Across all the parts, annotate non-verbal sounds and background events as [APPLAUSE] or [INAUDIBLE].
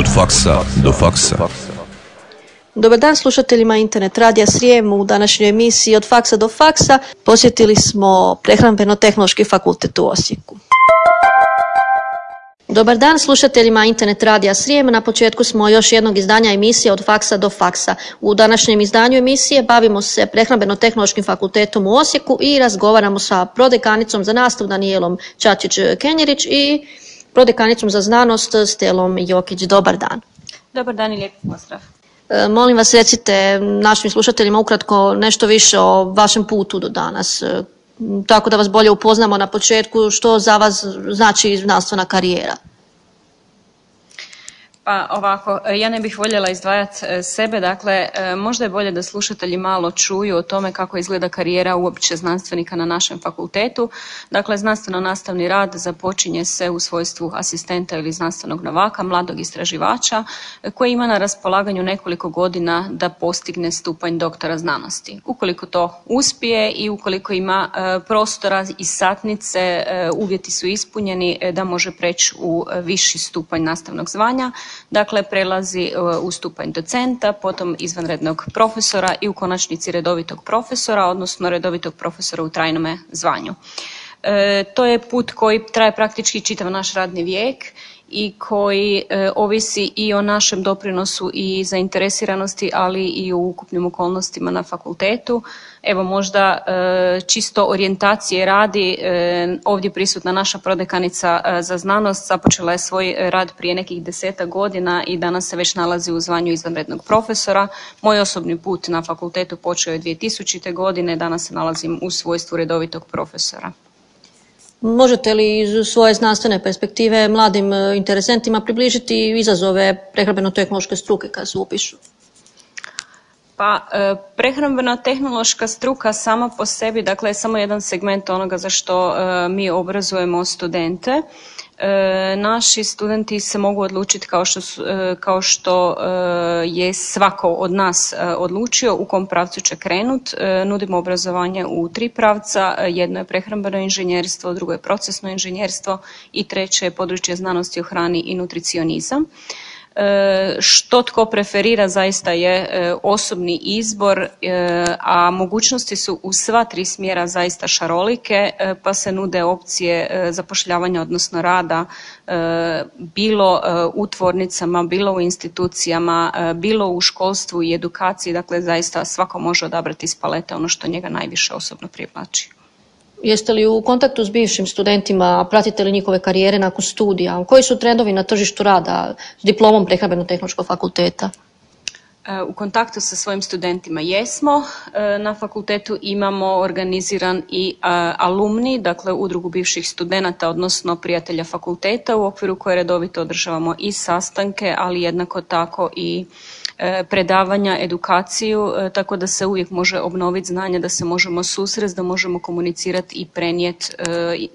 Od faksa do faksa. Dobar dan slušateljima Internet Radija Srijem u današnjoj emisiji Od faksa do faksa. Posjetili smo Prehrambeno-tehnološki fakultet u Osijeku. Dobar dan slušateljima Internet Radija Srijem. Na početku smo još jednog izdanja emisije Od faksa do faksa. U današnjem izdanju emisije bavimo se Prehrambeno-tehnološkim fakultetom u Osijeku i razgovaramo sa prodekanicom za nastav Danijelom Čačić-Kenjerić i prodekanicom za znanost Stelom Jokić. Dobar dan. Dobar dan i lijep pozdrav. E, molim vas recite našim slušateljima ukratko nešto više o vašem putu do danas, e, tako da vas bolje upoznamo na početku što za vas znači znanstvena karijera. Pa ovako, ja ne bih voljela izdvajati e, sebe, dakle e, možda je bolje da slušatelji malo čuju o tome kako izgleda karijera uopće znanstvenika na našem fakultetu. Dakle, znanstveno-nastavni rad započinje se u svojstvu asistenta ili znanstvenog novaka, mladog istraživača, e, koji ima na raspolaganju nekoliko godina da postigne stupanj doktora znanosti. Ukoliko to uspije i ukoliko ima prostora i satnice, uvjeti su ispunjeni da može preći u viši stupanj nastavnog zvanja, Dakle, prelazi e, u stupanj docenta, potom izvanrednog profesora i u konačnici redovitog profesora, odnosno redovitog profesora u trajnome zvanju. E, to je put koji traje praktički čitav naš radni vijek i koji e, ovisi i o našem doprinosu i zainteresiranosti, ali i u ukupnim okolnostima na fakultetu. Evo možda e, čisto orijentacije radi, e, ovdje prisutna naša prodekanica za znanost započela je svoj rad prije nekih deseta godina i danas se već nalazi u zvanju izvanrednog profesora. Moj osobni put na fakultetu počeo je 2000. godine, danas se nalazim u svojstvu redovitog profesora. Možete li iz svoje znanstvene perspektive mladim e, interesentima približiti izazove prehrambeno-tehnološke struke kad se upišu? Pa e, prehrambeno-tehnološka struka sama po sebi, dakle je samo jedan segment onoga za što e, mi obrazujemo studente. E, naši studenti se mogu odlučiti kao što, kao što je svako od nas odlučio u kom pravcu će krenut. Nudimo obrazovanje u tri pravca, jedno je prehrambeno inženjerstvo, drugo je procesno inženjerstvo i treće je područje znanosti o hrani i nutricionizam. E, što tko preferira zaista je e, osobni izbor, e, a mogućnosti su u sva tri smjera zaista šarolike, pa se nude opcije zapošljavanja, odnosno rada, bilo u tvornicama, bilo u institucijama, bilo u školstvu i edukaciji, dakle zaista svako može odabrati iz palete ono što njega najviše osobno privlači. Jeste li u kontaktu s bivšim studentima, pratite li njihove karijere nakon studija? Koji su trendovi na tržištu rada s diplomom prehrambeno-tehnološkog fakulteta? E, u kontaktu sa svojim studentima jesmo. E, na fakultetu imamo organiziran i e, alumni, dakle udrugu bivših studenata, odnosno prijatelja fakulteta u okviru koje redovito održavamo i sastanke, ali jednako tako i predavanja, edukaciju, e, tako da se uvijek može obnoviti znanje, da se možemo susresti, da možemo komunicirati i prenijeti e,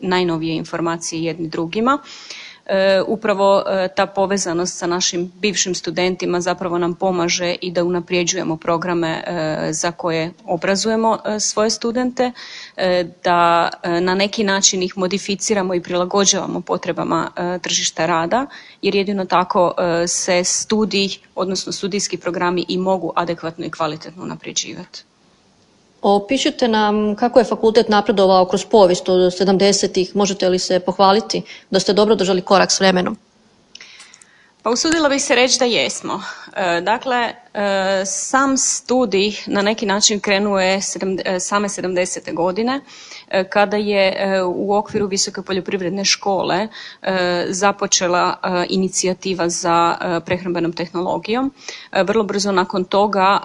najnovije informacije jedni drugima. E, upravo e, ta povezanost sa našim bivšim studentima zapravo nam pomaže i da unaprijeđujemo programe e, za koje obrazujemo svoje studente, da na neki način ih modificiramo i prilagođavamo potrebama tržišta rada, jer jedino tako se studij, odnosno studijski programi i mogu adekvatno i kvalitetno unapređivati. Opišite nam kako je fakultet napredovao kroz povijest od 70-ih, možete li se pohvaliti da ste dobro držali korak s vremenom? Pa usudila bih se reći da jesmo. E, dakle, e, sam studij na neki način krenuo je e, same 70. godine kada je u okviru Visoke poljoprivredne škole započela inicijativa za prehrambenom tehnologijom. Vrlo brzo nakon toga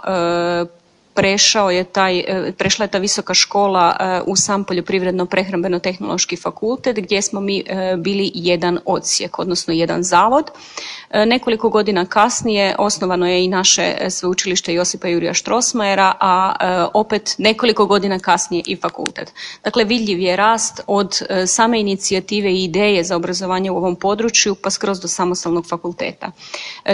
prešao je taj, e, prešla je ta visoka škola e, u sam poljoprivredno prehrambeno tehnološki fakultet gdje smo mi e, bili jedan odsjek, odnosno jedan zavod. Nekoliko godina kasnije osnovano je i naše sveučilište Josipa Jurija Štrosmajera, a opet nekoliko godina kasnije i fakultet. Dakle, vidljiv je rast od same inicijative i ideje za obrazovanje u ovom području pa skroz do samostalnog fakulteta.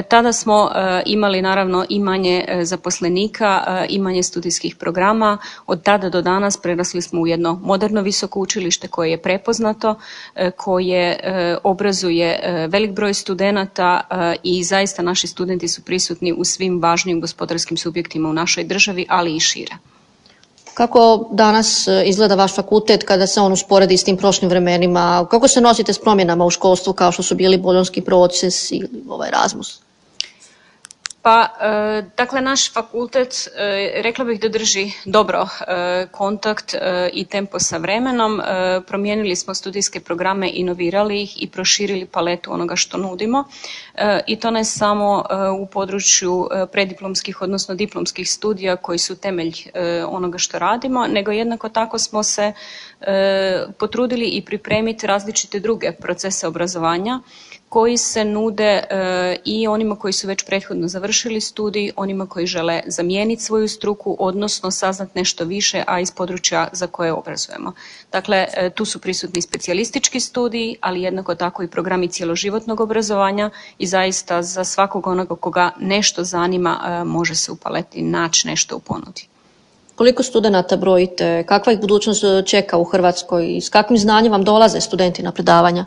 Tada smo imali naravno i manje zaposlenika, i obrazovanje studijskih programa. Od tada do danas prerasli smo u jedno moderno visoko učilište koje je prepoznato, koje obrazuje velik broj studenata i zaista naši studenti su prisutni u svim važnim gospodarskim subjektima u našoj državi, ali i šire. Kako danas e, izgleda vaš fakultet kada se on usporedi s tim prošlim vremenima? Kako se nosite s promjenama u školstvu kao što su bili bolonski proces ili ovaj Erasmus? Pa, e, dakle, naš fakultet, e, rekla bih da drži dobro e, kontakt i tempo sa vremenom. Promijenili smo studijske programe, inovirali ih i proširili paletu onoga što nudimo. I to ne samo u području prediplomskih, odnosno diplomskih studija koji su temelj onoga što radimo, nego jednako tako smo se potrudili i pripremiti različite druge procese obrazovanja koji se nude e, i onima koji su već prethodno završili studij, onima koji žele zamijeniti svoju struku, odnosno saznati nešto više, a iz područja za koje obrazujemo. Dakle, e, tu su prisutni specijalistički studiji, ali jednako tako i programi cjeloživotnog obrazovanja i zaista za svakog onoga koga nešto zanima e, može se u paleti naći nešto u ponudi. Koliko studenata brojite? Kakva ih budućnost čeka u Hrvatskoj? S kakvim znanjem vam dolaze studenti na predavanja?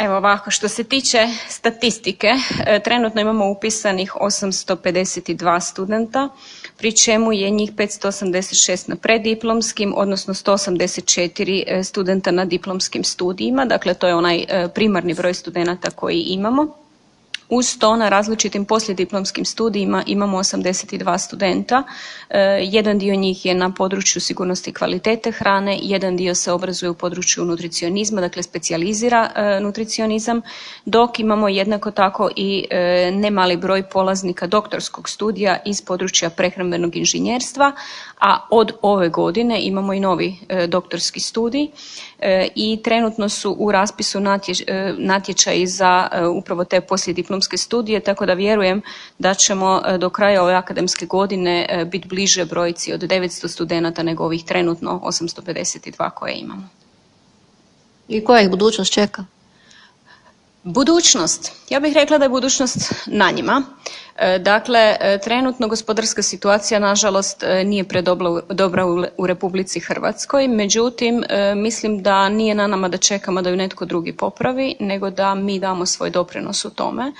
Evo ovako, što se tiče statistike, e, trenutno imamo upisanih 852 studenta, pri čemu je njih 586 na preddiplomskim, odnosno 184 e, studenta na diplomskim studijima, dakle to je onaj e, primarni broj studenata koji imamo. Uz to na različitim poslijediplomskim studijima imamo 82 studenta. E, jedan dio njih je na području sigurnosti kvalitete hrane, jedan dio se obrazuje u području nutricionizma, dakle specijalizira e, nutricionizam, dok imamo jednako tako i e, nemali broj polaznika doktorskog studija iz područja prehrambenog inženjerstva, a od ove godine imamo i novi doktorski studij i trenutno su u raspisu natječaji za upravo te poslijediplomske studije, tako da vjerujem da ćemo e, do kraja ove akademske godine e, biti bliže brojci od 900 studenata nego ovih trenutno 852 koje imamo. I koja ih budućnost čeka? Budućnost. Ja bih rekla da je budućnost na njima. E, dakle, trenutno gospodarska situacija nažalost nije predobra u Republici Hrvatskoj, međutim mislim da nije na nama da čekamo da ju netko drugi popravi, nego da mi damo svoj doprinos u tome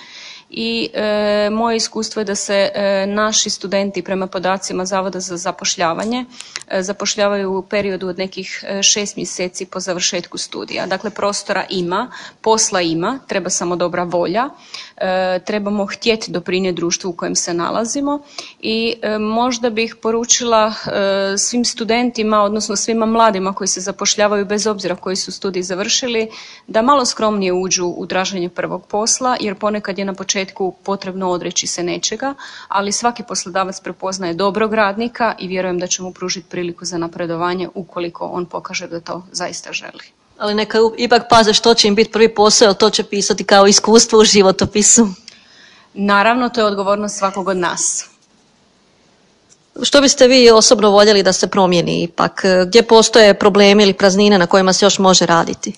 i e, moje iskustvo je da se e, naši studenti prema podacima Zavoda za zapošljavanje e, zapošljavaju u periodu od nekih šest mjeseci po završetku studija. Dakle, prostora ima, posla ima, treba samo dobra volja, trebamo htjeti doprinijeti društvu u kojem se nalazimo i možda bih poručila svim studentima, odnosno svima mladima koji se zapošljavaju bez obzira koji su studij završili, da malo skromnije uđu u traženje prvog posla, jer ponekad je na početku početku potrebno odreći se nečega, ali svaki poslodavac prepoznaje dobrog radnika i vjerujem da će mu pružiti priliku za napredovanje ukoliko on pokaže da to zaista želi. Ali neka ipak paze što će im biti prvi posao, jer to će pisati kao iskustvo u životopisu. Naravno, to je odgovornost svakog od nas. Što biste vi osobno voljeli da se promijeni ipak? Gdje postoje problemi ili praznine na kojima se još može raditi?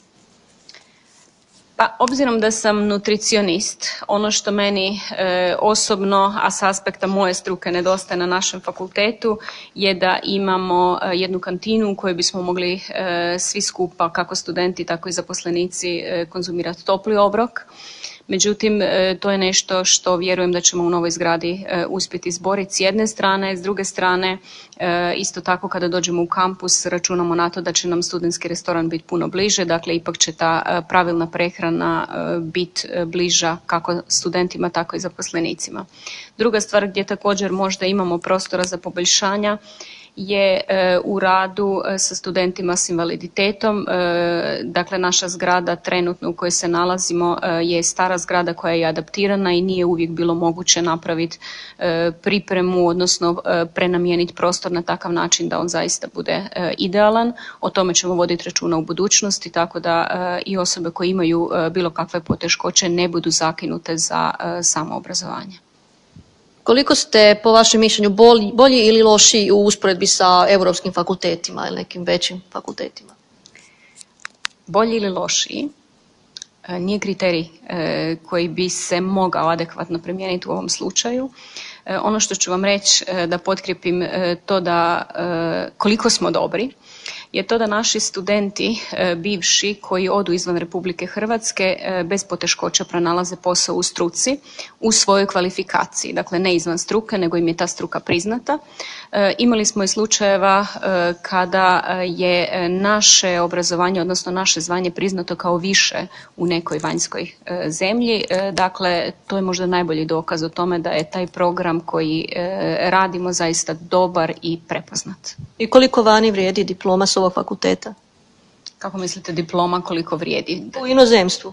Pa, obzirom da sam nutricionist, ono što meni e, osobno, a s aspekta moje struke nedostaje na našem fakultetu, je da imamo e, jednu kantinu u kojoj bismo mogli e, svi skupa, kako studenti, tako i zaposlenici, konzumirati topli obrok. Međutim, e, to je nešto što vjerujem da ćemo u novoj zgradi e, uspjeti izboriti s jedne strane, s druge strane e, isto tako kada dođemo u kampus računamo na to da će nam studentski restoran biti puno bliže, dakle ipak će ta pravilna prehrana biti bliža kako studentima tako i zaposlenicima. Druga stvar gdje također možda imamo prostora za poboljšanja je e, u radu e, sa studentima s invaliditetom. E, dakle, naša zgrada trenutno u kojoj se nalazimo je stara zgrada koja je adaptirana i nije uvijek bilo moguće napraviti pripremu, odnosno prenamijeniti prostor na takav način da on zaista bude idealan. O tome ćemo voditi računa u budućnosti, tako da i osobe koje imaju bilo kakve poteškoće ne budu zakinute za samo obrazovanje. Koliko ste po vašem mišljenju bolji, bolji ili lošiji u usporedbi sa europskim fakultetima ili nekim većim fakultetima? Bolji ili lošiji e, nije kriterij e, koji bi se mogao adekvatno primijeniti u ovom slučaju. Ono što ću vam reći da potkrijepim to da koliko smo dobri je to da naši studenti e, bivši koji odu izvan Republike Hrvatske e, bez poteškoća pronalaze posao u struci u svojoj kvalifikaciji, dakle ne izvan struke nego im je ta struka priznata. E, imali smo i slučajeva kada je naše obrazovanje, odnosno naše zvanje priznato kao više u nekoj vanjskoj zemlji. Dakle, to je možda najbolji dokaz o tome da je taj program koji radimo zaista dobar i prepoznat. I koliko vani vrijedi diploma s ovog fakulteta? Kako mislite diploma koliko vrijedi? U inozemstvu.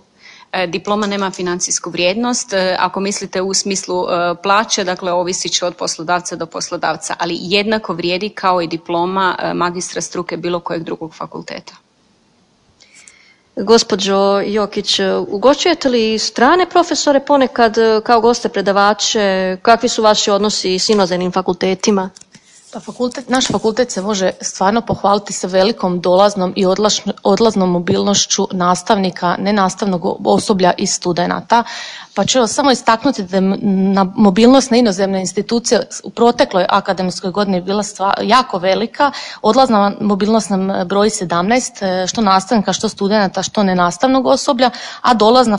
E, diploma nema financijsku vrijednost. E, ako mislite u smislu e, plaće, dakle ovisit će od poslodavca do poslodavca, ali jednako vrijedi kao i diploma magistra struke bilo kojeg drugog fakulteta. Gospođo Jokić, ugošćujete li strane profesore ponekad kao goste predavače? Kakvi su vaši odnosi s inozemnim fakultetima? Pa fakultet, naš fakultet se može stvarno pohvaliti sa velikom dolaznom i odlaznom mobilnošću nastavnika, nenastavnog osoblja i studenata. Pa ću samo istaknuti da je na mobilnost na inozemne institucije u protekloj akademskoj godini bila jako velika. Odlazna mobilnost nam broji 17, što nastavnika, što studenata, što nenastavnog osoblja, a dolazna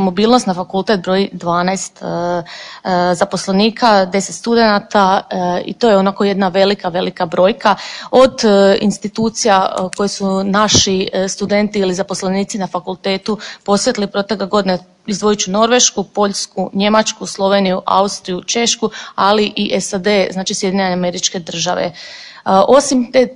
mobilnost na fakultet broji 12 e, e, zaposlenika, 10 studenata e, i to je onako jedna velika, velika brojka od institucija koje su naši studenti ili zaposlenici na fakultetu posjetili protekle godine izdvojit Norvešku, Poljsku, Njemačku, Sloveniju, Austriju, Češku, ali i SAD, znači Sjedinjene američke države. E, osim te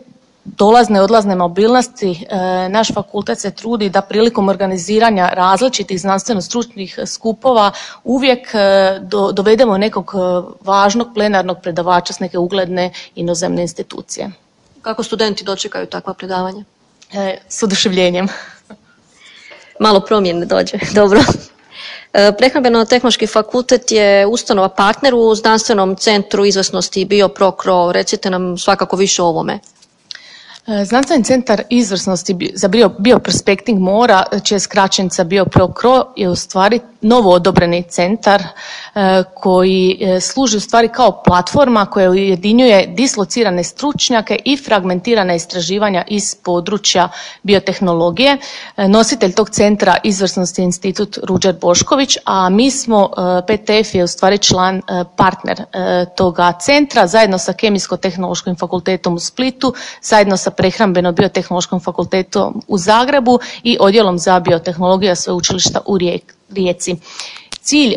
dolazne i odlazne mobilnosti, e, naš fakultet se trudi da prilikom organiziranja različitih znanstveno-stručnih skupova uvijek e, dovedemo nekog važnog plenarnog predavača s neke ugledne inozemne institucije. Kako studenti dočekaju takva predavanja? S oduševljenjem. Malo promjene dođe, [LAUGHS] dobro. E, Prehrambeno-tehnološki fakultet je ustanova partner u znanstvenom centru izvrsnosti Bioprokro. Recite nam svakako više o ovome. Znanstveni centar izvrsnosti za bioprospekting mora, čija je skraćenica BioProCro, je u stvari novo odobreni centar e, koji e, služi u stvari kao platforma koja ujedinjuje dislocirane stručnjake i fragmentirane istraživanja iz područja biotehnologije. Nositelj tog centra izvrsnosti je institut Ruđer Bošković, a mi smo, PTF je u stvari član partner toga centra zajedno sa Kemijsko-tehnološkim fakultetom u Splitu, zajedno sa Prehrambeno-biotehnološkom fakultetom u Zagrebu i odjelom za biotehnologiju sveučilišta u Rijeci. lieci. Cilj e,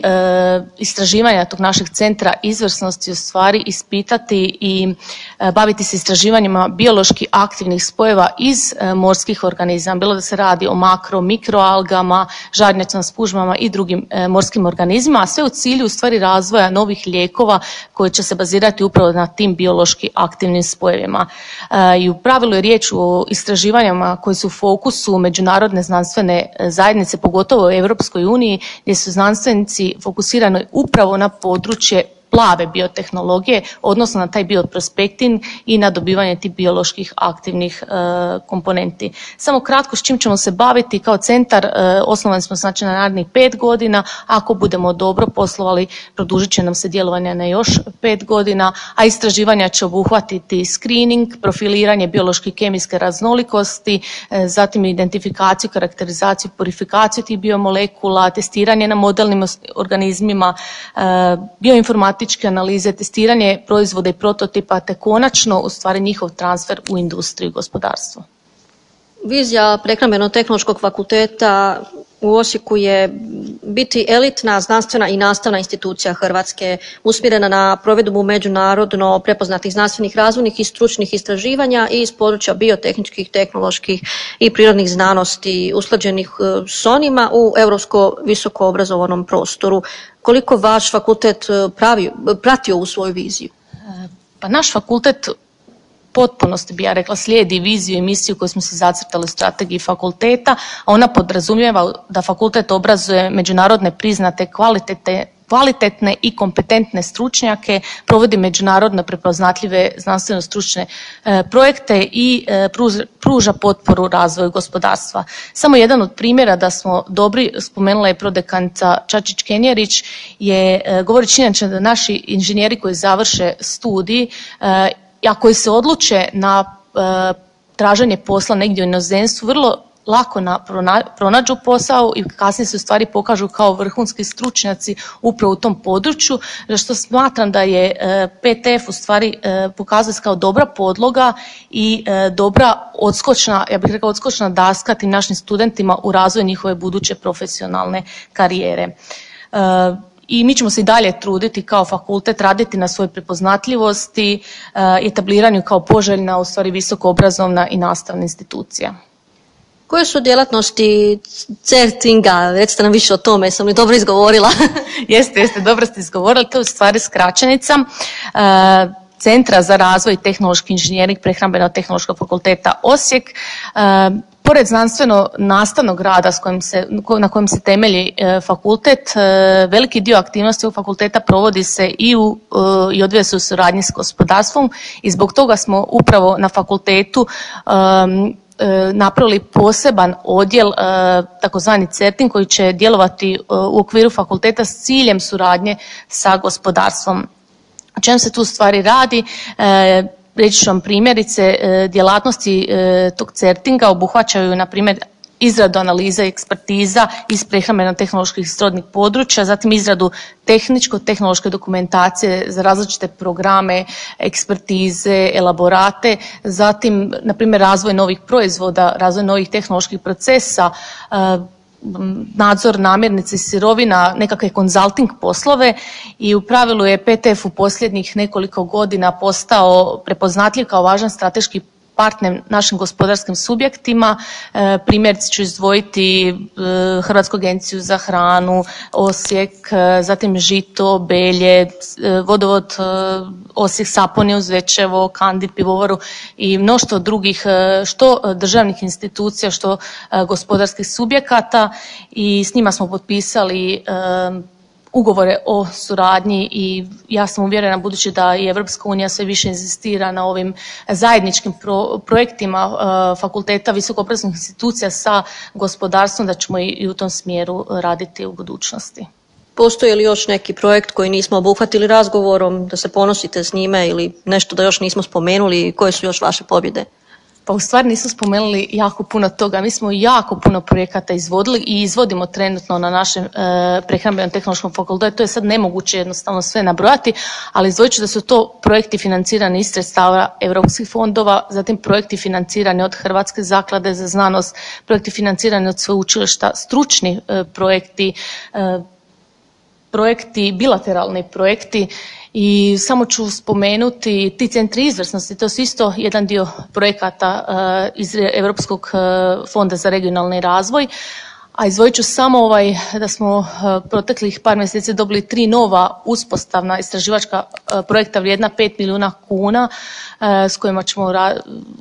istraživanja tog našeg centra izvrsnosti u stvari ispitati i e, baviti se istraživanjima biološki aktivnih spojeva iz e, morskih organizama, bilo da se radi o makro, mikroalgama, žarnjacima, spužmama i drugim morskim organizmima, a sve u cilju u stvari razvoja novih lijekova koji će se bazirati upravo na tim biološki aktivnim spojevima. I u pravilu je riječ o istraživanjima koji su u fokusu međunarodne znanstvene zajednice, pogotovo u Europskoj uniji, gdje su znanstveni fokusirano upravo na područje plave biotehnologije, odnosno na taj bioprospektin i na dobivanje tih bioloških aktivnih e, komponenti. Samo kratko s čim ćemo se baviti kao centar, e, osnovan smo znači na narednih pet godina, ako budemo dobro poslovali, produžit će nam se djelovanje na još pet godina, a istraživanja će obuhvatiti screening, profiliranje biološke i kemijske raznolikosti, e, zatim identifikaciju, karakterizaciju, purifikaciju tih biomolekula, testiranje na modelnim organizmima, bioinformatički analize, testiranje proizvoda i prototipa te konačno u stvari njihov transfer u industriju i gospodarstvo. Vizija prehrambeno-tehnološkog fakulteta u Osijeku je biti elitna znanstvena i nastavna institucija Hrvatske usmjerena na provedbu međunarodno prepoznatih znanstvenih razvojnih i stručnih istraživanja i iz područja biotehničkih, tehnoloških i prirodnih znanosti usklađenih e, s onima u europsko visoko obrazovanom prostoru. Koliko vaš fakultet e, pravi, pratio u svoju viziju? E, pa naš fakultet potpunosti bi ja rekla slijedi viziju i misiju koju smo se zacrtali u strategiji fakulteta, a ona podrazumijeva da fakultet obrazuje međunarodne priznate kvalitete kvalitetne i kompetentne stručnjake, provodi međunarodno prepoznatljive znanstveno stručne e, projekte i e, pruža potporu razvoju gospodarstva. Samo jedan od primjera da smo dobri, spomenula je prodekanica Čačić Kenjerić, je e, govori činjenica da naši inženjeri koji završe studij, a koji se odluče na traženje posla negdje u inozemstvu, vrlo lako na, pronađu posao i kasnije se u stvari pokažu kao vrhunski stručnjaci upravo u tom području, što smatram da je e, PTF u stvari e, pokazuje kao dobra podloga i e, dobra odskočna, ja bih rekla odskočna daska tim našim studentima u razvoju njihove buduće profesionalne karijere. I mi ćemo se i dalje truditi kao fakultet, raditi na svojoj prepoznatljivosti, etabliranju kao poželjna, u stvari visoko obrazovna i nastavna institucija. Koje su djelatnosti CERTINGA? Recite nam više o tome, sam li dobro izgovorila? [LAUGHS] jeste, jeste, dobro ste izgovorili, to je u stvari skraćenica. E, Centra za razvoj tehnološki inženjering prehrambeno-tehnološkog fakulteta Osijek. E, pored znanstveno nastavnog rada s kojim se, na kojem se temelji e, fakultet, veliki dio aktivnosti u fakulteta provodi se i, u, i odvija se u suradnji s gospodarstvom i zbog toga smo upravo na fakultetu E, napravili poseban odjel, e, takozvani CERTIN, koji će djelovati e, u okviru fakulteta s ciljem suradnje sa gospodarstvom. O čem se tu stvari radi? Reći ću vam primjerice, djelatnosti tog certinga obuhvaćaju, na primjer, izradu analiza i ekspertiza iz prehrambeno-tehnoloških srodnih područja, zatim izradu tehničko-tehnološke dokumentacije za različite programe, ekspertize, elaborate, zatim, na primjer, razvoj novih proizvoda, razvoj novih tehnoloških procesa, e, nadzor namirnice i sirovina, nekakve konzulting poslove i u pravilu je PTF u posljednjih nekoliko godina postao prepoznatljiv kao važan strateški partner našim gospodarskim subjektima. E, primjerice ću izdvojiti e, Hrvatsku agenciju za hranu, Osijek, e, zatim Žito, Belje, vodovod Osijek, Saponiju, Zvečevo, Kandi, Pivovaru i mnoštvo drugih što državnih institucija, što gospodarskih subjekata i s njima smo potpisali ugovore o suradnji i ja sam uvjerena budući da i Europska unija sve više inzistira na ovim zajedničkim projektima uh, fakulteta visokoobrazovnih institucija sa gospodarstvom da ćemo i u tom smjeru raditi u budućnosti. Postoji li još neki projekt koji nismo obuhvatili razgovorom, da se ponosite s njime ili nešto da još nismo spomenuli, koje su još vaše pobjede? Pa u stvari nisu spomenuli jako puno toga. Mi smo jako puno projekata izvodili i izvodimo trenutno na našem e, prehrambenom tehnološkom fakultetu. To je sad nemoguće jednostavno sve nabrojati, ali izdvojit ću da su to projekti financirani iz sredstava europskih fondova, zatim projekti financirani od Hrvatske zaklade za znanost, projekti financirani od sveučilišta, stručni e, projekti, e, projekti, bilateralni projekti i samo ću spomenuti ti centri izvrsnosti, to su isto jedan dio projekata eh, iz Europskog eh, fonda za regionalni razvoj, a izdvojit ću samo ovaj da smo eh, proteklih par mjeseci dobili tri nova uspostavna istraživačka projekta vrijedna 5 milijuna kuna s kojima ćemo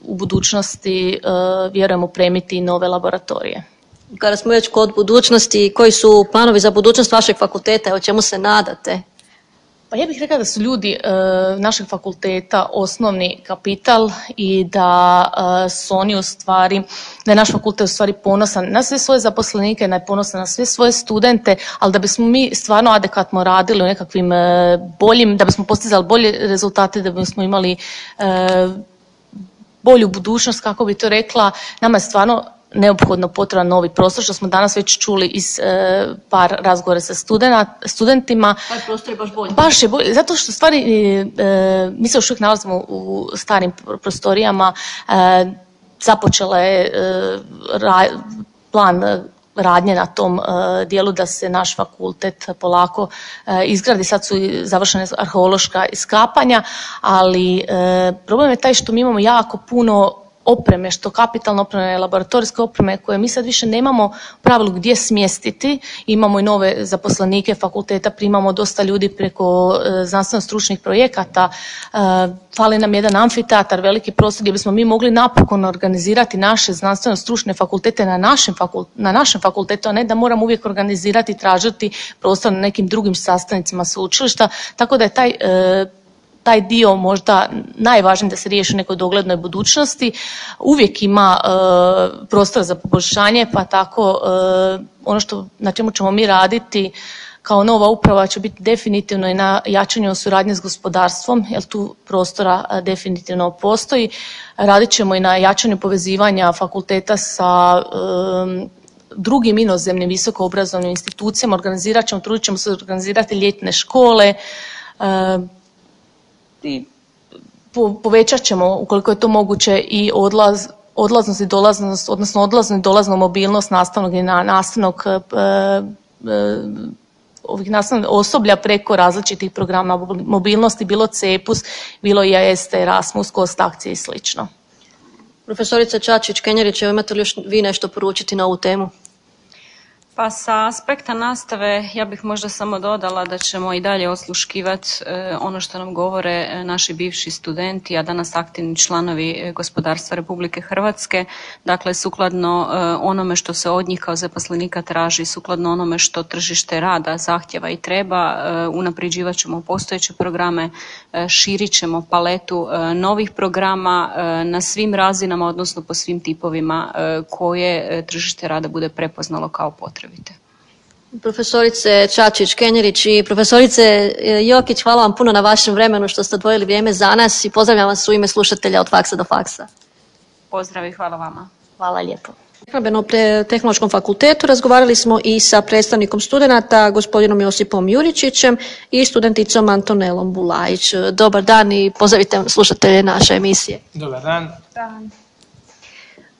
u budućnosti vjerujemo premiti nove laboratorije. Kada smo već kod budućnosti, koji su planovi za budućnost vašeg fakulteta, o čemu se nadate? Pa ja bih rekla da su ljudi e, našeg fakulteta osnovni kapital i da e, su oni u stvari, da je naš fakultet u stvari ponosan na sve svoje zaposlenike, da je ponosan na sve svoje studente, ali da bismo mi stvarno adekvatno radili u nekakvim e, boljim, da bismo postizali bolje rezultate, da bismo imali bolju budućnost, kako bi to rekla, nama je stvarno neophodno potreban novi prostor, što smo danas već čuli iz e, par razgovora sa studentima. Taj prostor je baš bolji. Baš je bolji, zato što stvari, e, mi se još uvijek nalazimo u starim prostorijama, e, započela je plan radnje na tom dijelu da se naš fakultet polako izgradi. Sad su završene arheološka iskapanja, ali problem je taj što mi imamo jako puno opreme, što kapitalne opreme, laboratorijske opreme koje mi sad više nemamo u pravilu gdje smjestiti. Imamo i nove zaposlenike fakulteta, primamo dosta ljudi preko e, znanstveno stručnih projekata. E, fali nam jedan amfiteatar, veliki prostor gdje bismo mi mogli napokon organizirati naše znanstveno stručne fakultete na našem, na našem fakultetu, a ne da moramo uvijek organizirati i tražiti prostor na nekim drugim sastavnicima sveučilišta. Tako da je taj e, taj dio možda najvažniji da se riješi u nekoj doglednoj budućnosti. Uvijek ima e, prostor za poboljšanje, pa tako e, ono što na čemu ćemo mi raditi kao nova uprava će biti definitivno i na jačanju suradnje s gospodarstvom, jer tu prostora e, definitivno postoji. Radit ćemo i na jačanju povezivanja fakulteta sa drugim inozemnim visokoobrazovnim institucijama, organizirat ćemo, trudit ćemo se organizirati ljetne škole, i povećat ćemo ukoliko je to moguće i odlaz, odlaznost i dolaznost, odnosno odlaznu i dolaznu mobilnost nastavnog i na, nastavnog e, e, ovih nastavnog osoblja preko različitih programa mobilnosti, bilo CEPUS, bilo IAST, Erasmus, Kost akcije i slično. Profesorica Čačić-Kenjerić, imate li još vi nešto poručiti na ovu temu? Pa sa aspekta nastave ja bih možda samo dodala da ćemo i dalje osluškivati e, ono što nam govore e, naši bivši studenti, a danas aktivni članovi e, gospodarstva Republike Hrvatske. Dakle, sukladno onome što se od njih kao zaposlenika traži, sukladno onome što tržište rada zahtjeva i treba, unapređivat ćemo postojeće programe, širit ćemo paletu novih programa na svim razinama, odnosno po svim tipovima koje tržište rada bude prepoznalo kao potrebite. Profesorice Čačić-Kenjerić i profesorice e, Jokić, hvala vam puno na vašem vremenu što ste odvojili vrijeme za nas i pozdravljam vas u ime slušatelja od faksa do faksa. Pozdrav i hvala vama. Hvala lijepo. Prehrambeno tehnološkom fakultetu razgovarali smo i sa predstavnikom studenata, gospodinom Josipom Juričićem i studenticom Antonelom Bulajić. Dobar dan i pozdravite slušatelje naše emisije. Dobar dan. dan.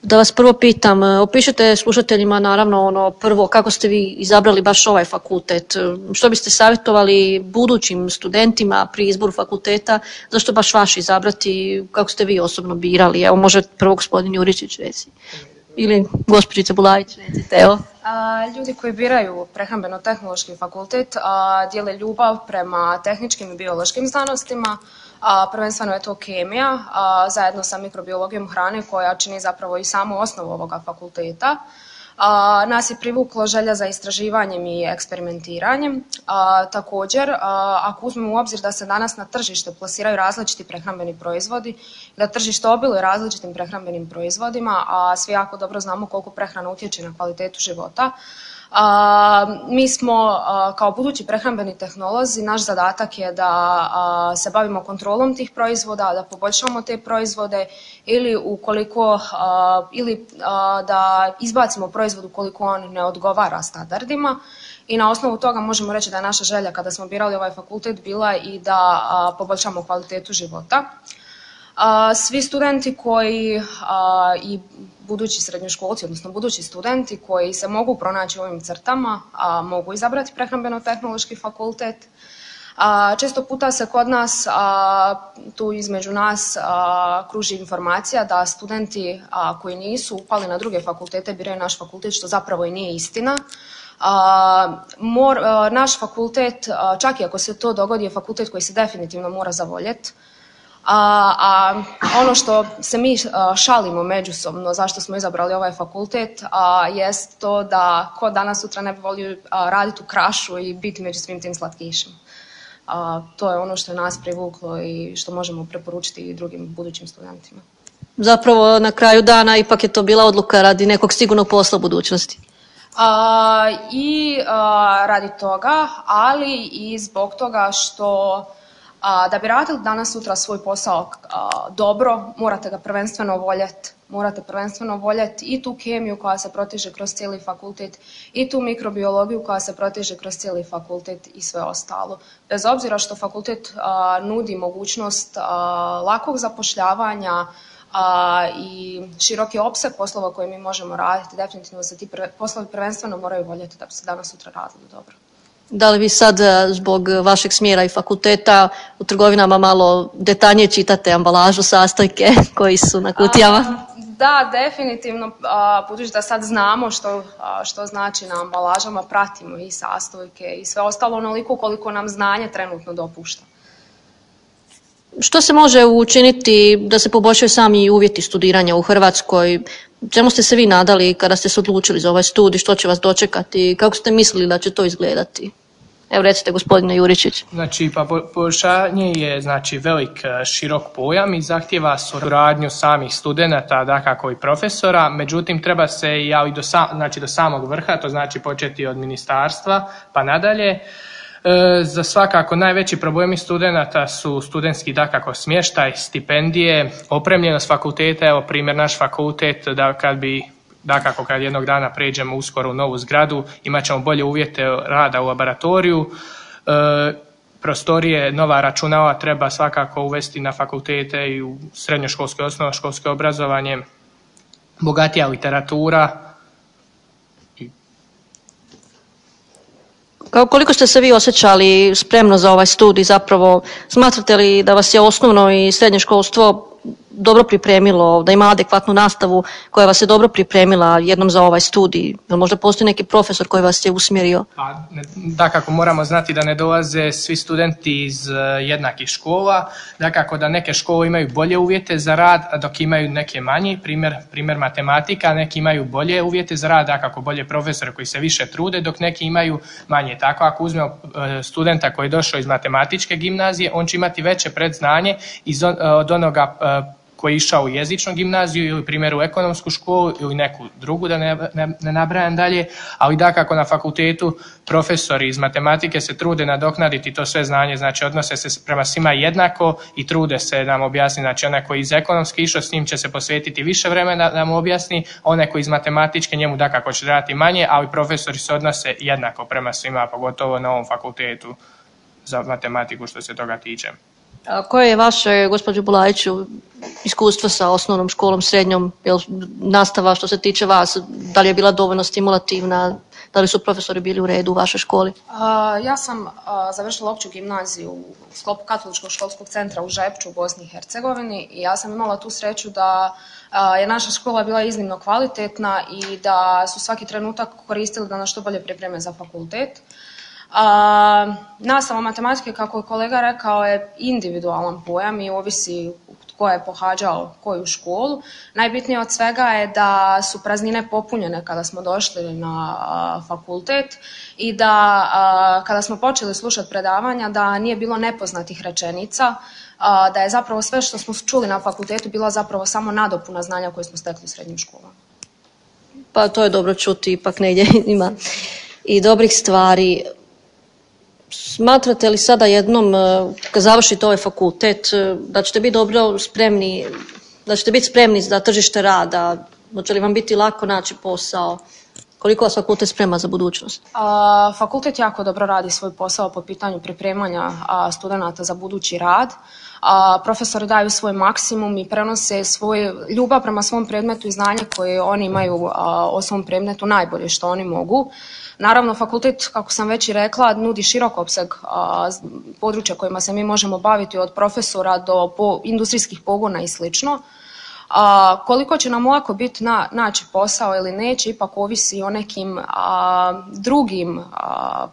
Da vas prvo pitam, e, opišete slušateljima naravno ono prvo kako ste vi izabrali baš ovaj fakultet, što biste savjetovali budućim studentima pri izboru fakulteta, zašto baš vaš izabrati, kako ste vi osobno birali, evo može prvo gospodin Juričić reći ili gospođica Bulajić recite, evo. ljudi koji biraju prehrambeno-tehnološki fakultet a, dijele ljubav prema tehničkim i biološkim znanostima, a prvenstveno je to kemija a, zajedno sa mikrobiologijom hrane koja čini zapravo i samu osnovu ovoga fakulteta. A, nas je privuklo želja za istraživanjem i eksperimentiranjem. A, također, ako uzmemo u obzir da se danas na tržište plasiraju različiti prehrambeni proizvodi, da tržište obiluje različitim prehrambenim proizvodima, a svi jako dobro znamo koliko prehrana utječe na kvalitetu života, mi smo kao budući prehrambeni tehnolozi, naš zadatak je da se bavimo kontrolom tih proizvoda, da poboljšamo te proizvode ili ukoliko ili da izbacimo proizvod ukoliko on ne odgovara standardima i na osnovu toga možemo reći da je naša želja kada smo birali ovaj fakultet bila i da poboljšamo kvalitetu života. Svi studenti koji i budući srednjoškolci, odnosno budući studenti koji se mogu pronaći u ovim crtama, a mogu izabrati prehrambeno-tehnološki fakultet. Često puta se kod nas, tu između nas, kruži informacija da studenti koji nisu upali na druge fakultete biraju naš fakultet, što zapravo i nije istina. Naš fakultet, čak i ako se to dogodi, je fakultet koji se definitivno mora zavoljeti a, a ono što se mi šalimo međusobno, zašto smo izabrali ovaj fakultet, a, jest to da ko danas sutra ne bi volio raditi u krašu i biti među svim tim slatkišima. A, to je ono što je nas privuklo i što možemo preporučiti i drugim budućim studentima. Zapravo na kraju dana ipak je to bila odluka radi nekog sigurnog posla u budućnosti. A, I radi toga, ali i zbog toga što a, da bi radili danas sutra svoj posao dobro, morate ga prvenstveno voljeti. Morate prvenstveno voljeti i tu kemiju koja se proteže kroz cijeli fakultet i tu mikrobiologiju koja se proteže kroz cijeli fakultet i sve ostalo. Bez obzira što fakultet nudi mogućnost lakog zapošljavanja, i široki opseg poslova koje mi možemo raditi, definitivno se ti poslovi prvenstveno moraju voljeti da bi se danas sutra radili dobro. Da li vi sad e, zbog vašeg smjera i fakulteta u trgovinama malo detaljnije čitate ambalažu, sastojke [LAUGHS] koji su na kutijama? Da, definitivno, budući da sad znamo što, što znači na ambalažama, pratimo i sastojke i sve ostalo onoliko koliko nam znanje trenutno dopušta. Što se može učiniti da se poboljšaju sami uvjeti studiranja u Hrvatskoj? Čemu ste se vi nadali kada ste se odlučili za ovaj studij? Što će vas dočekati? Kako ste mislili da će to izgledati? Evo recite gospodine Juričić. Znači pa poboljšanje je znači velik e, širok pojam i zahtjeva suradnju samih studenata, dakako i profesora, međutim treba se i do, znači, do samog vrha, to znači početi od ministarstva pa nadalje. E, za svakako najveći problemi studenata su studentski dakako smještaj, stipendije, opremljenost fakulteta, evo primjer naš fakultet da kad bi dakako kad jednog dana pređemo uskoro u novu zgradu imat ćemo bolje uvjete rada u laboratoriju. E, prostorije, nova računala treba svakako uvesti na fakultete i u srednjoškolsko i osnovnoškolsko obrazovanje, bogatija literatura. Koliko ste se vi osjećali spremno za ovaj studij zapravo? Smatrate li da vas je osnovno i srednje školstvo dobro pripremilo, da ima adekvatnu nastavu koja vas je dobro pripremila jednom za ovaj studij? Jel možda postoji neki profesor koji vas je usmjerio? Pa, da, kako moramo znati da ne dolaze svi studenti iz e, jednakih škola, da kako da neke škole imaju bolje uvjete za rad, a dok imaju neke manji, primjer, primjer matematika, neki imaju bolje uvjete za rad, da kako bolje profesore koji se više trude, dok neki imaju manje. Tako ako uzmemo e, studenta koji je došao iz matematičke gimnazije, on će imati veće predznanje od onoga e, koji je išao u jezičnu gimnaziju ili primjer u ekonomsku školu ili neku drugu da ne, ne, ne nabrajam dalje, ali da kako na fakultetu profesori iz matematike se trude nadoknaditi to sve znanje, znači odnose se prema svima jednako i trude se nam objasni, znači onaj koji iz ekonomske išao s njim će se posvetiti više vremena da mu objasni, onaj koji iz matematičke njemu da kako će raditi manje, ali profesori se odnose jednako prema svima, pogotovo na ovom fakultetu za matematiku što se toga tiče. A koje je vaše, gospođo Bulajiću, iskustvo sa osnovnom školom, srednjom, jel nastava što se tiče vas, da li je bila dovoljno stimulativna, da li su profesori bili u redu u vašoj školi? ja sam završila opću gimnaziju u sklopu Katoličkog školskog centra u Žepču u Bosni i Hercegovini i ja sam imala tu sreću da je naša škola bila iznimno kvalitetna i da su svaki trenutak koristili da nas što bolje pripreme za fakultet. Nastava matematike, kako je kolega rekao, je individualan pojam i ovisi tko je pohađao koju školu. Najbitnije od svega je da su praznine popunjene kada smo došli na fakultet i da kada smo počeli slušati predavanja da nije bilo nepoznatih rečenica, da je zapravo sve što smo čuli na fakultetu bila zapravo samo nadopuna znanja koje smo stekli u srednjim školama. Pa to je dobro čuti, ipak negdje [LAUGHS] ima i dobrih stvari. Smatrate li sada jednom, e, kad završite ovaj fakultet, e, da ćete biti dobro spremni, da ćete biti spremni za tržište rada? Hoće li vam biti lako naći posao? Koliko vas fakultet sprema za budućnost? A, fakultet jako dobro radi svoj posao po pitanju pripremanja studenata za budući rad. A, profesori daju svoj maksimum i prenose svoj ljubav prema svom predmetu i znanje koje oni imaju o svom predmetu najbolje što oni mogu. Naravno, fakultet, kako sam već i rekla, nudi širok opseg područja kojima se mi možemo baviti od profesora do industrijskih pogona i slično. A, koliko će nam lako biti na, naći posao ili neće, ipak ovisi o nekim drugim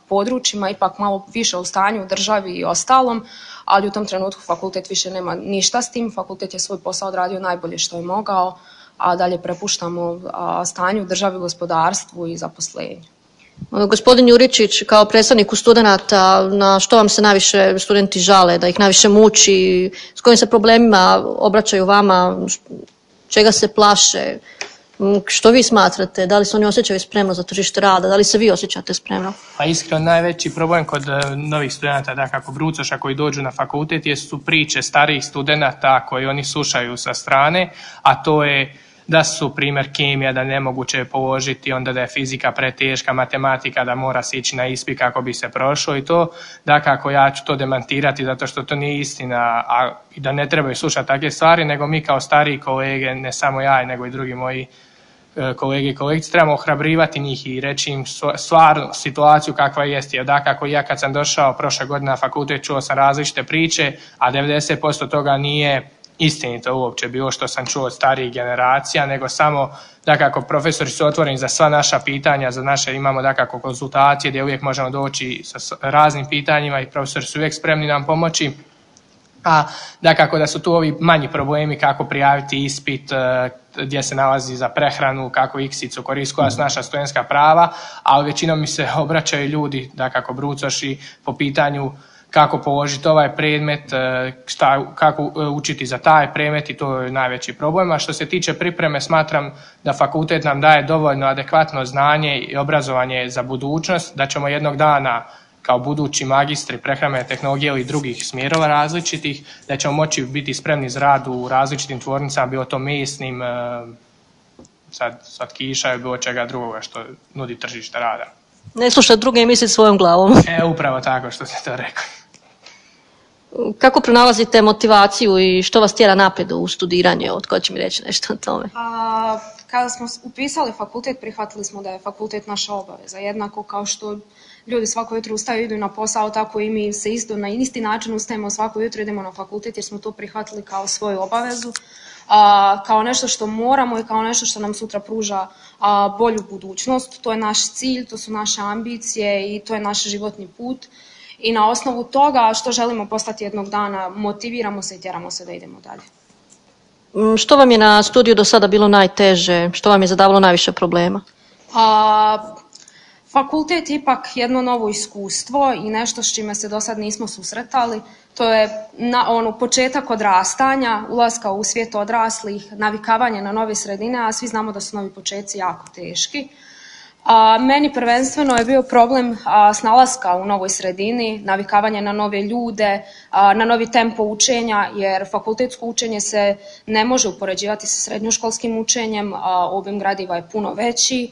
područjima, ipak malo više u stanju u državi i ostalom, ali u tom trenutku fakultet više nema ništa s tim, fakultet je svoj posao odradio najbolje što je mogao, a dalje prepuštamo stanju državi, gospodarstvu i zaposlenju. Gospodin Juričić, kao predstavnik studenata, na što vam se najviše studenti žale, da ih najviše muči, s kojim se problemima obraćaju vama, čega se plaše, što vi smatrate, da li se oni osjećaju spremno za tržište rada, da li se vi osjećate spremno? Pa iskreno najveći problem kod e, novih studenta, da kako brucoša koji dođu na fakultet, su priče starijih studenata koji oni slušaju sa strane, a to je da su primjer kemija da nemoguće položiti, onda da je fizika preteška, matematika da mora se ići na ispit kako bi se prošlo i to, da kako ja ću to demantirati zato što to nije istina a, da ne trebaju slušati takve stvari, nego mi kao stariji kolege, ne samo ja nego i drugi moji e, kolege i kolegice, trebamo ohrabrivati njih i reći im stvarnu situaciju kakva jest. Jer da kako ja kad sam došao prošle godine na fakultet čuo sam različite priče, a 90% toga nije istinito uopće bilo što sam čuo od starijih generacija, nego samo dakako profesori su otvoreni za sva naša pitanja, za naše imamo dakako konsultacije gdje uvijek možemo doći sa raznim pitanjima i profesori su uvijek spremni nam pomoći. A dakako da su tu ovi manji problemi kako prijaviti ispit, e, gdje se nalazi za prehranu, kako iksicu koristiti, koja su naša studentska prava, ali većinom mi se [LAUGHS] obraćaju ljudi, dakako brucoši, po pitanju kako položiti ovaj predmet, e, šta, kako e, učiti za taj predmet i to je najveći problem. A što se tiče pripreme, smatram da fakultet nam daje dovoljno adekvatno znanje i obrazovanje za budućnost, da ćemo jednog dana kao budući magistri prehrambene tehnologije ili drugih smjerova različitih, da ćemo moći biti spremni za rad u različitim tvornicama, bilo to mesnim, e, sad, sad kiša ili bilo čega drugoga što nudi tržište rada. Ne slušati druge i svojom glavom. E, upravo tako što ste to rekli. Kako pronalazite motivaciju i što vas tjera naprijed u studiranje? Od će mi reći nešto o tome? A, kada smo upisali fakultet, prihvatili smo da je fakultet naša obaveza. Jednako kao što ljudi svako jutro ustaju i idu na posao, tako i mi se isto na isti način ustajemo svako jutro idemo na fakultet jer smo to prihvatili kao svoju obavezu, a, kao nešto što moramo i kao nešto što nam sutra pruža a, bolju budućnost. To je naš cilj, to su naše ambicije i to je naš životni put i na osnovu toga što želimo postati jednog dana motiviramo se i tjeramo se da idemo dalje. Mm, što vam je na studiju do sada bilo najteže? Što vam je zadavalo najviše problema? A, fakultet je ipak jedno novo iskustvo i nešto s čime se do sad nismo susretali. To je na, ono, početak odrastanja, ulaska u svijet odraslih, navikavanje na nove sredine, a svi znamo da su novi početci jako teški. A, meni prvenstveno je bio problem a, snalaska u novoj sredini, navikavanje na nove ljude, na novi tempo učenja, jer fakultetsko učenje se ne može upoređivati sa srednjoškolskim učenjem, a, obim gradiva je puno veći,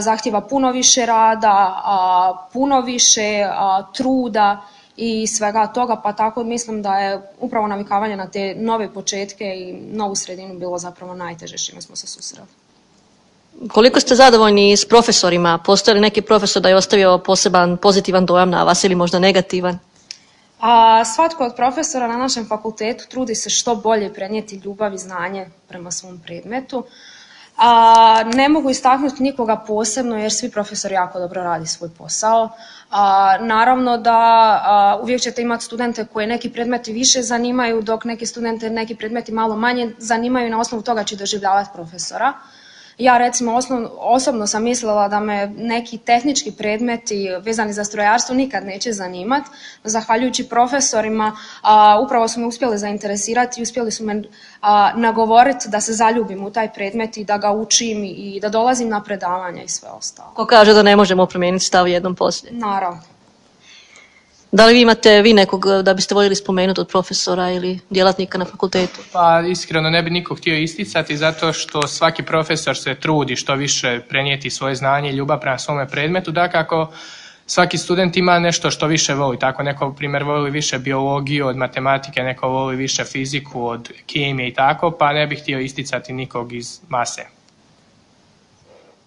zahtjeva puno više rada, puno više truda i svega toga, pa tako mislim da je upravo navikavanje na te nove početke i novu sredinu bilo zapravo najteže s čime smo se susreli. Koliko ste zadovoljni s profesorima? Postoji li neki profesor da je ostavio poseban pozitivan dojam na vas ili možda negativan? A, svatko od profesora na našem fakultetu trudi se što bolje prenijeti ljubav i znanje prema svom predmetu. A, ne mogu istaknuti nikoga posebno jer svi profesori jako dobro radi svoj posao. A, naravno da a, uvijek ćete imati studente koje neki predmeti više zanimaju dok neki studente neki predmeti malo manje zanimaju na osnovu toga će doživljavati profesora. Ja recimo osnov, osobno sam mislila da me neki tehnički predmeti vezani za strojarstvo nikad neće zanimati. Zahvaljujući profesorima a, upravo su me uspjeli zainteresirati i uspjeli su me nagovoriti da se zaljubim u taj predmet i da ga učim i da dolazim na predavanja i sve ostalo. Ko kaže da ne možemo promijeniti stav jednom poslije? Naravno. Da li vi imate vi nekog da biste voljeli spomenuti od profesora ili djelatnika na fakultetu? Pa iskreno ne bi niko htio isticati zato što svaki profesor se trudi što više prenijeti svoje znanje i ljubav prema svome predmetu. Dakako, svaki student ima nešto što više voli. Tako neko, primjer, voli više biologiju od matematike, neko voli više fiziku od kemije i tako, pa ne bih htio isticati nikog iz mase.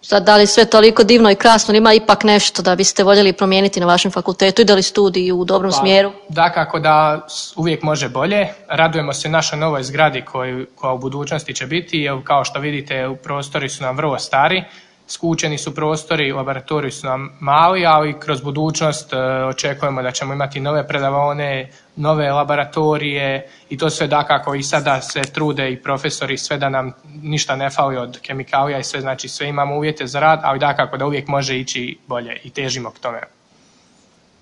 Sad, da li sve toliko divno i krasno, ima ipak nešto da biste voljeli promijeniti na vašem fakultetu, ide li studij u dobrom pa, smjeru? Da, kako da uvijek može bolje. Radujemo se našoj novoj zgradi koja u budućnosti će biti. Kao što vidite, prostori su nam vrlo stari skučeni su prostori, laboratoriji su nam mali, ali kroz budućnost e, očekujemo da ćemo imati nove predavone, nove laboratorije i to sve dakako i sada se trude i profesori sve da nam ništa ne fali od kemikalija i sve, znači sve imamo uvjete za rad, ali dakako da uvijek može ići bolje i težimo k tome.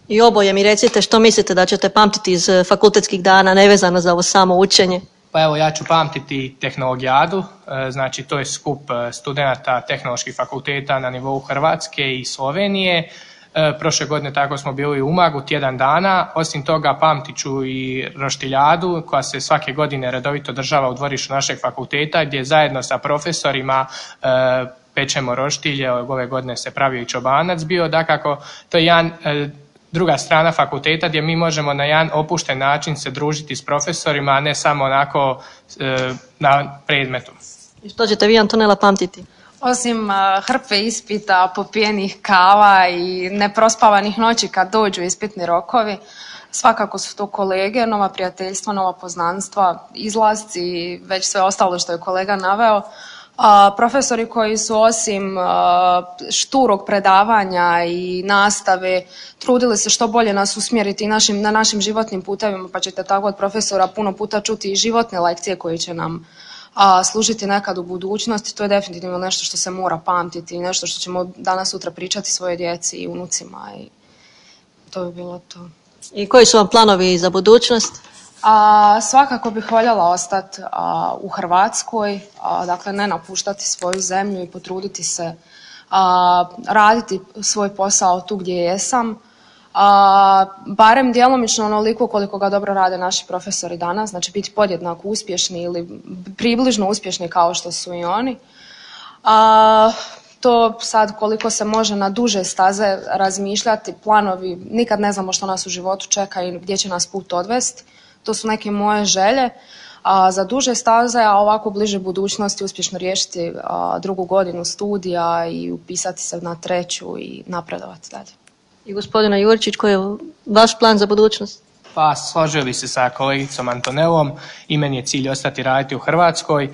I oboje mi recite što mislite da ćete pamtiti iz fakultetskih dana nevezano za ovo samo učenje? Pa evo ja ću pamtiti tehnologijadu, e, znači to je skup e, studenata tehnoloških fakulteta na nivou Hrvatske i Slovenije. E, prošle godine tako smo bili u Umagu tjedan dana. Osim toga pamtit ću i roštiljadu koja se svake godine redovito država u dvorištu našeg fakulteta gdje zajedno sa profesorima pečemo roštilje. Ove godine se pravio i čobanac bio. Dakako, to je jedan druga strana fakulteta gdje mi možemo na jedan opušten način se družiti s profesorima, a ne samo onako e, na predmetu. I što ćete vi Antonela pamtiti? Osim hrpe ispita, popijenih kava i neprospavanih noći kad dođu ispitni rokovi, Svakako su to kolege, nova prijateljstva, nova poznanstva, izlasci i već sve ostalo što je kolega naveo. A, profesori koji su osim šturog predavanja i nastave trudili se što bolje nas usmjeriti našim, na našim životnim putevima, pa ćete tako od profesora puno puta čuti i životne lekcije koje će nam služiti nekad u budućnosti. To je definitivno nešto što se mora pamtiti i nešto što ćemo danas sutra pričati svojoj djeci i unucima i to bi bilo to. I koji su vam planovi za budućnost? A, svakako bih voljela ostati u Hrvatskoj, a, dakle ne napuštati svoju zemlju i potruditi se a, raditi svoj posao tu gdje jesam. A, barem djelomično onoliko koliko ga dobro rade naši profesori danas, znači biti podjednako uspješni ili približno uspješni kao što su i oni. A, to sad koliko se može na duže staze razmišljati, planovi, nikad ne znamo što nas u životu čeka i gdje će nas put odvesti. To su neke moje želje. A za duže staze, a ovako bliže budućnosti uspješno riješiti drugu godinu studija i upisati se na treću i napredovati dalje. I gospodina Jurčić, koji je vaš plan za budućnost? Pa složio bi se sa kolegicom Antonelom i meni je cilj ostati raditi u Hrvatskoj.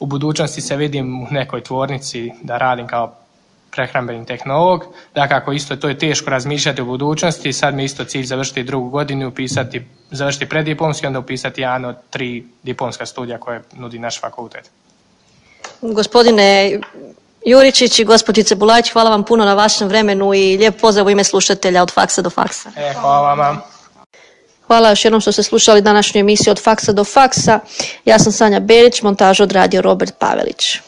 U budućnosti se vidim u nekoj tvornici da radim kao prehrambeni tehnolog. Dakako, isto to je teško razmišljati u budućnosti. Sad mi isto cilj završiti drugu godinu, upisati, završiti preddiplomski, onda upisati jedan od tri diplomska studija koje nudi naš fakultet. Gospodine Juričić i gospođice Bulać, hvala vam puno na vašem vremenu i lijep pozdrav u ime slušatelja od faksa do faksa. E, hvala vam. Hvala još jednom što ste slušali današnju emisiju od faksa do faksa. Ja sam Sanja Berić, montaž odradio Robert Pavelić.